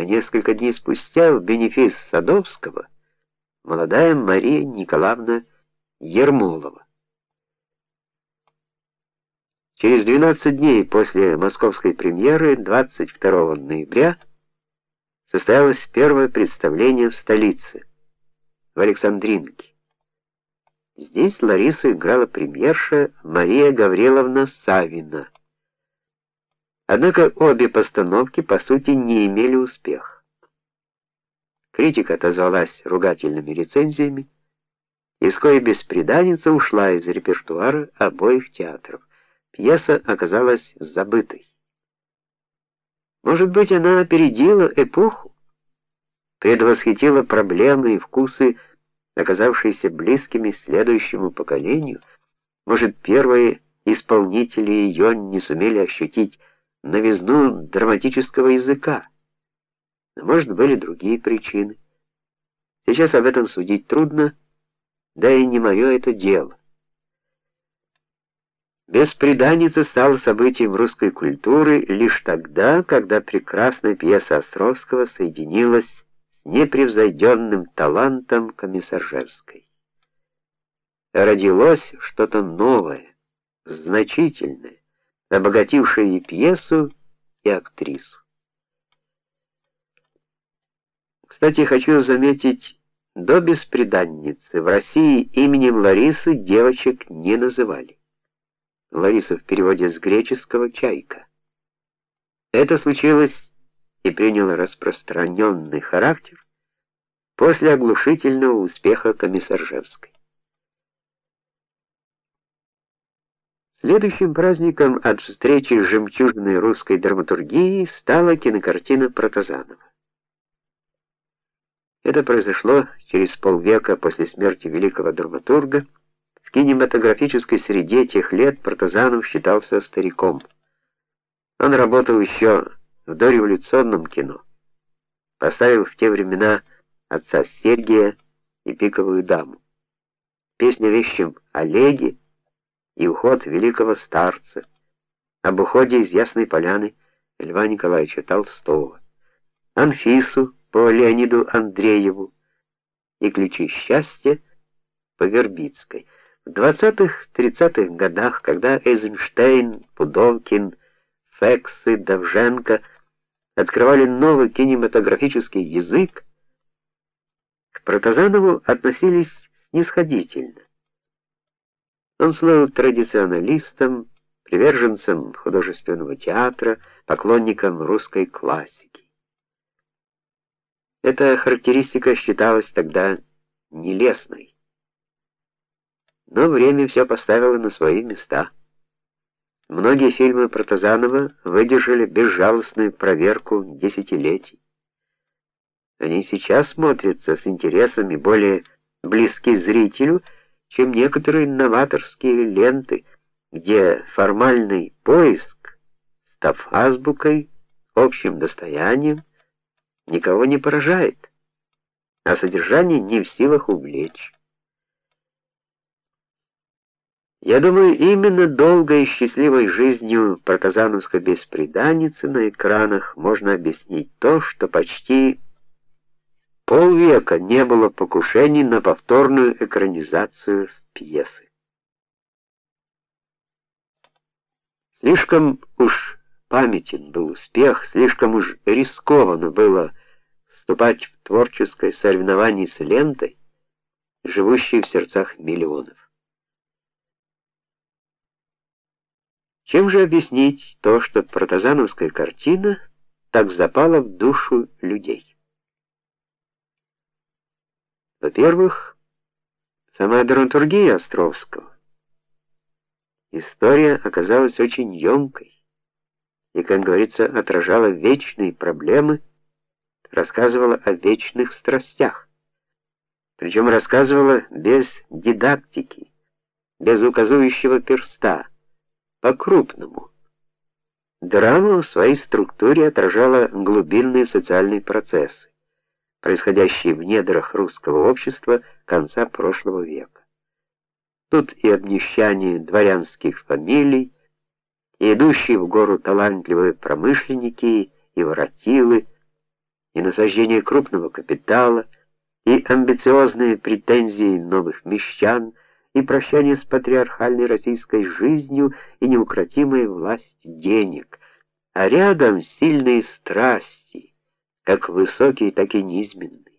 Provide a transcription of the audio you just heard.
а несколько дней спустя в бенефис Садовского молодая Мария Николаевна Ермолова. Через 12 дней после московской премьеры, 22 ноября, состоялось первое представление в столице, в Александринке. Здесь Ларису играла премьерша Мария Гавриловна Савина. Однако обе постановки по сути не имели успеха. Критика отозвалась ругательными рецензиями, и вскоре беспреданница ушла из репертуара обоих театров. Пьеса оказалась забытой. Может быть, она опередила эпоху, предвосхитила проблемы и вкусы, оказавшиеся близкими следующему поколению. Может, первые исполнители ее не сумели ощутить новизну драматического языка. Может, были другие причины. Сейчас об этом судить трудно, да и не мое это дело. Беспреданница стала событием русской культуры лишь тогда, когда прекрасная пьеса Островского соединилась с непревзойденным талантом Комиссаржевской. Родилось что-то новое, значительное, обогатившее и пьесу, и актрису. Кстати, хочу заметить, до беспреданницы в России именем Ларисы девочек не называли. Лариса в переводе с греческого чайка. Это случилось и приняло распространенный характер после оглушительного успеха Комиссаржевской. Следующим праздником от встречи с жемчужиной русской драматургии стала кинокартина Протазанова. Это произошло через полвека после смерти великого драматурга. В кинематографической среде тех лет Протазанов считался стариком. Он работал еще в дореволюционном кино. Поставил в те времена отца Сергия и пиковую даму. Песня вещим Олеге и уход великого старца. Об уходе из Ясной Поляны Льва Николаевича Толстого. Анфису по Леониду Андрееву и ключи счастья по Вербицкой. В 20-30-х годах, когда Эйзенштейн, Пудовкин, Фексы, Давженко открывали новый кинематографический язык, к Протазанову относились снисходительно. Он слыл традиционалистом, приверженцем художественного театра, поклонником русской классики. Эта характеристика считалась тогда нелестной. Но время все поставило на свои места. Многие фильмы Протазанова выдержали безжалостную проверку десятилетий. Они сейчас смотрятся с интересами более близки зрителю, чем некоторые новаторские ленты, где формальный поиск, став азбукой, общим достоянием, никого не поражает, а содержание не в силах увлечь. Я думаю, именно долгой и счастливой жизнью протазановской беспреданницы на экранах можно объяснить то, что почти полвека не было покушений на повторную экранизацию пьесы. Слишком уж памятен был успех, слишком уж рискованно было вступать в творческое соревнование с лентой, живущей в сердцах миллионов. Чем же объяснить то, что протазановская картина так запала в душу людей? Во-первых, сама драматургия Островского. История оказалась очень емкой и, как говорится, отражала вечные проблемы рассказывала о вечных страстях. Причем рассказывала без дидактики, без указующего перста, по-крупному. Драма в своей структуре отражала глубинные социальные процессы, происходящие в недрах русского общества конца прошлого века. Тут и обнищание дворянских фамилий, и идущие в гору талантливые промышленники и воротилы, и насаждение крупного капитала, и амбициозные претензии новых мещан, и прощание с патриархальной российской жизнью, и неукротимая власть денег, а рядом сильные страсти, как высокие, так и низменные.